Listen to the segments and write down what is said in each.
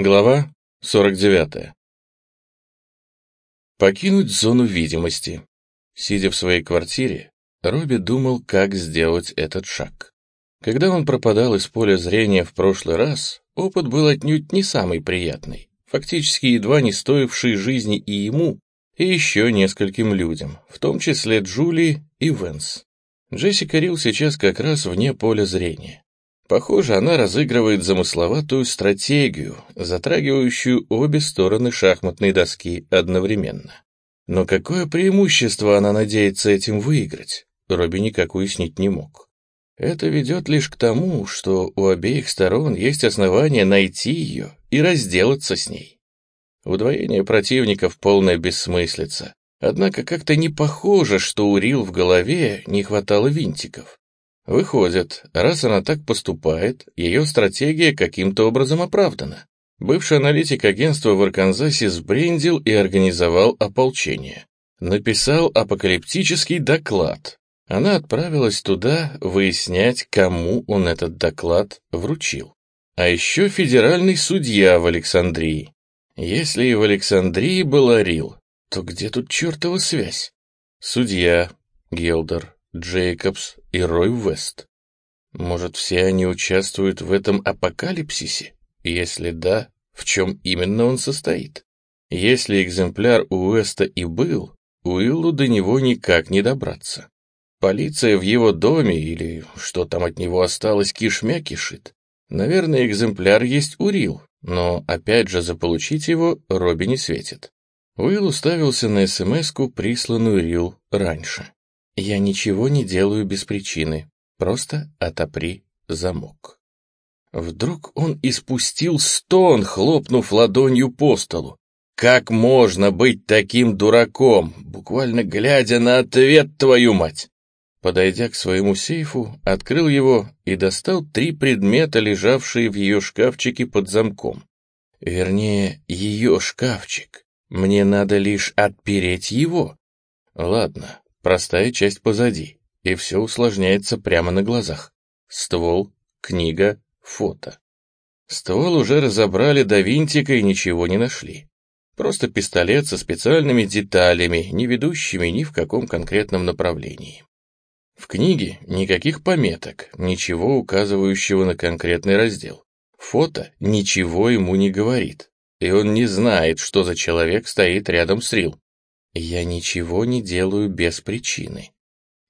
Глава 49. Покинуть зону видимости. Сидя в своей квартире, Робби думал, как сделать этот шаг. Когда он пропадал из поля зрения в прошлый раз, опыт был отнюдь не самый приятный, фактически едва не стоивший жизни и ему, и еще нескольким людям, в том числе Джули и Венс. Джессика Рил сейчас как раз вне поля зрения. Похоже, она разыгрывает замысловатую стратегию, затрагивающую обе стороны шахматной доски одновременно. Но какое преимущество она надеется этим выиграть, Робби никак уяснить не мог. Это ведет лишь к тому, что у обеих сторон есть основания найти ее и разделаться с ней. Удвоение противников — полная бессмыслица. Однако как-то не похоже, что у Рил в голове не хватало винтиков. Выходит, раз она так поступает, ее стратегия каким-то образом оправдана. Бывший аналитик агентства в Арканзасе сбрендил и организовал ополчение. Написал апокалиптический доклад. Она отправилась туда выяснять, кому он этот доклад вручил. А еще федеральный судья в Александрии. Если и в Александрии был Орил, то где тут чертова связь? Судья, Гелдер, Джейкобс и Рой Вест. Может, все они участвуют в этом апокалипсисе? Если да, в чем именно он состоит? Если экземпляр у Уэста и был, Уиллу до него никак не добраться. Полиция в его доме, или что там от него осталось, кишмя кишит. Наверное, экземпляр есть у Рил, но опять же заполучить его Робби не светит. Уилл уставился на СМС-ку, присланную Рил раньше. Я ничего не делаю без причины, просто отопри замок. Вдруг он испустил стон, хлопнув ладонью по столу. Как можно быть таким дураком, буквально глядя на ответ, твою мать? Подойдя к своему сейфу, открыл его и достал три предмета, лежавшие в ее шкафчике под замком. Вернее, ее шкафчик. Мне надо лишь отпереть его. Ладно, Простая часть позади, и все усложняется прямо на глазах. Ствол, книга, фото. Ствол уже разобрали до винтика и ничего не нашли. Просто пистолет со специальными деталями, не ведущими ни в каком конкретном направлении. В книге никаких пометок, ничего указывающего на конкретный раздел. Фото ничего ему не говорит, и он не знает, что за человек стоит рядом с Рил. «Я ничего не делаю без причины».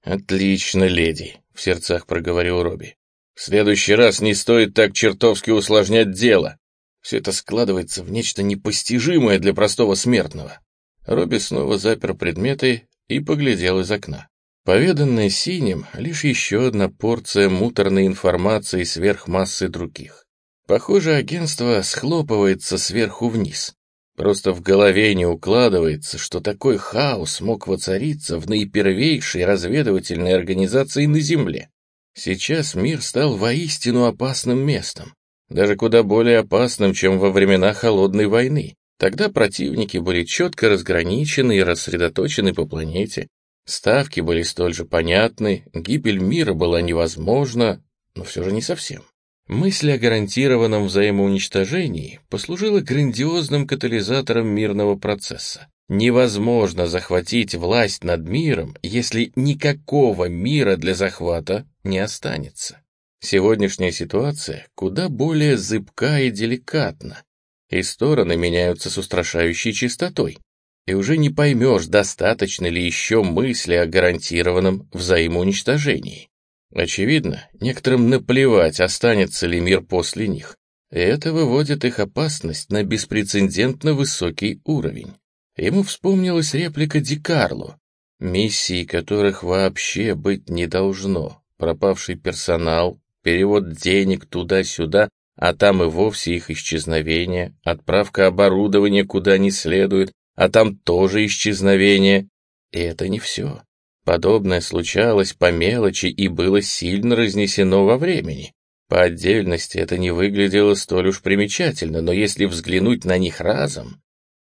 «Отлично, леди», — в сердцах проговорил Робби. «В следующий раз не стоит так чертовски усложнять дело. Все это складывается в нечто непостижимое для простого смертного». Робби снова запер предметы и поглядел из окна. Поведанное синим — лишь еще одна порция муторной информации сверх массы других. Похоже, агентство схлопывается сверху вниз. Просто в голове не укладывается, что такой хаос мог воцариться в наипервейшей разведывательной организации на Земле. Сейчас мир стал воистину опасным местом, даже куда более опасным, чем во времена Холодной войны. Тогда противники были четко разграничены и рассредоточены по планете. Ставки были столь же понятны, гибель мира была невозможна, но все же не совсем. Мысль о гарантированном взаимоуничтожении послужила грандиозным катализатором мирного процесса. Невозможно захватить власть над миром, если никакого мира для захвата не останется. Сегодняшняя ситуация куда более зыбка и деликатна, и стороны меняются с устрашающей частотой, и уже не поймешь, достаточно ли еще мысли о гарантированном взаимоуничтожении. Очевидно, некоторым наплевать, останется ли мир после них. это выводит их опасность на беспрецедентно высокий уровень. Ему вспомнилась реплика Ди Карло, миссии которых вообще быть не должно. Пропавший персонал, перевод денег туда-сюда, а там и вовсе их исчезновение, отправка оборудования куда не следует, а там тоже исчезновение. И это не все. Подобное случалось по мелочи и было сильно разнесено во времени. По отдельности это не выглядело столь уж примечательно, но если взглянуть на них разом...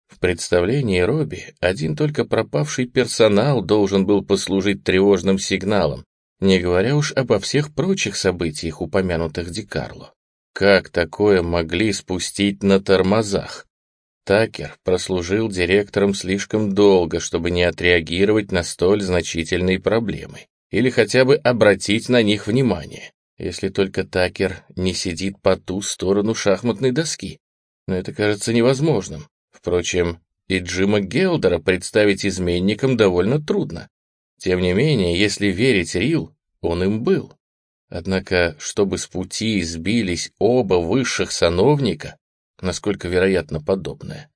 В представлении Робби один только пропавший персонал должен был послужить тревожным сигналом, не говоря уж обо всех прочих событиях, упомянутых Ди Карло. Как такое могли спустить на тормозах? Такер прослужил директором слишком долго, чтобы не отреагировать на столь значительные проблемы или хотя бы обратить на них внимание, если только Такер не сидит по ту сторону шахматной доски. Но это кажется невозможным. Впрочем, и Джима Гелдера представить изменником довольно трудно. Тем не менее, если верить Рил, он им был. Однако, чтобы с пути сбились оба высших сановника, насколько вероятно подобное.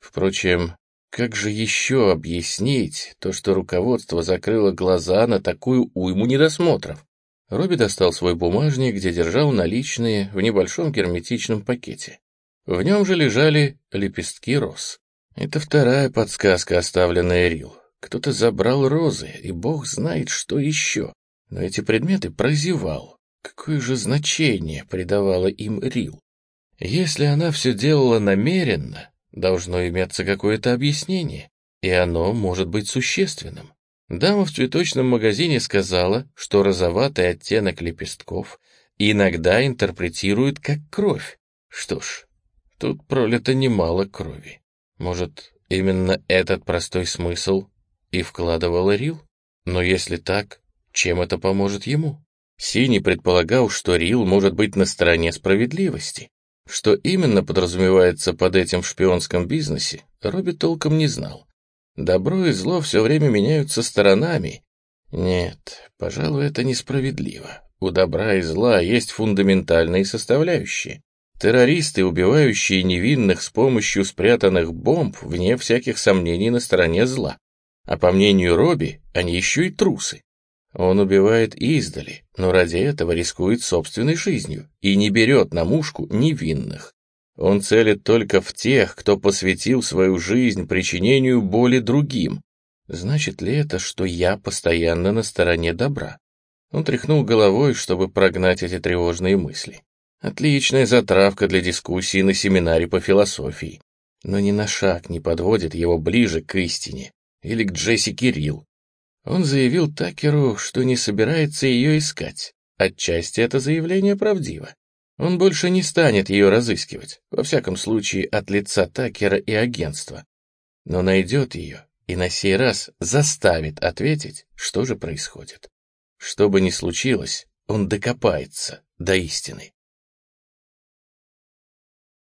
Впрочем, как же еще объяснить то, что руководство закрыло глаза на такую уйму недосмотров? Робби достал свой бумажник, где держал наличные в небольшом герметичном пакете. В нем же лежали лепестки роз. Это вторая подсказка, оставленная Рил. Кто-то забрал розы, и бог знает, что еще. Но эти предметы прозевал. Какое же значение придавала им Рил? Если она все делала намеренно, Должно иметься какое-то объяснение, и оно может быть существенным. Дама в цветочном магазине сказала, что розоватый оттенок лепестков иногда интерпретируют как кровь. Что ж, тут пролито немало крови. Может, именно этот простой смысл и вкладывал Рил? Но если так, чем это поможет ему? Синий предполагал, что Рил может быть на стороне справедливости, что именно подразумевается под этим в шпионском бизнесе, Робби толком не знал. Добро и зло все время меняются сторонами. Нет, пожалуй, это несправедливо. У добра и зла есть фундаментальные составляющие. Террористы, убивающие невинных с помощью спрятанных бомб, вне всяких сомнений на стороне зла. А по мнению Робби, они еще и трусы. Он убивает издали, но ради этого рискует собственной жизнью и не берет на мушку невинных. Он целит только в тех, кто посвятил свою жизнь причинению боли другим. Значит ли это, что я постоянно на стороне добра? Он тряхнул головой, чтобы прогнать эти тревожные мысли. Отличная затравка для дискуссии на семинаре по философии. Но ни на шаг не подводит его ближе к истине или к Джесси Кирилл. Он заявил Такеру, что не собирается ее искать. Отчасти это заявление правдиво. Он больше не станет ее разыскивать, во всяком случае от лица Такера и агентства. Но найдет ее и на сей раз заставит ответить, что же происходит. Что бы ни случилось, он докопается до истины.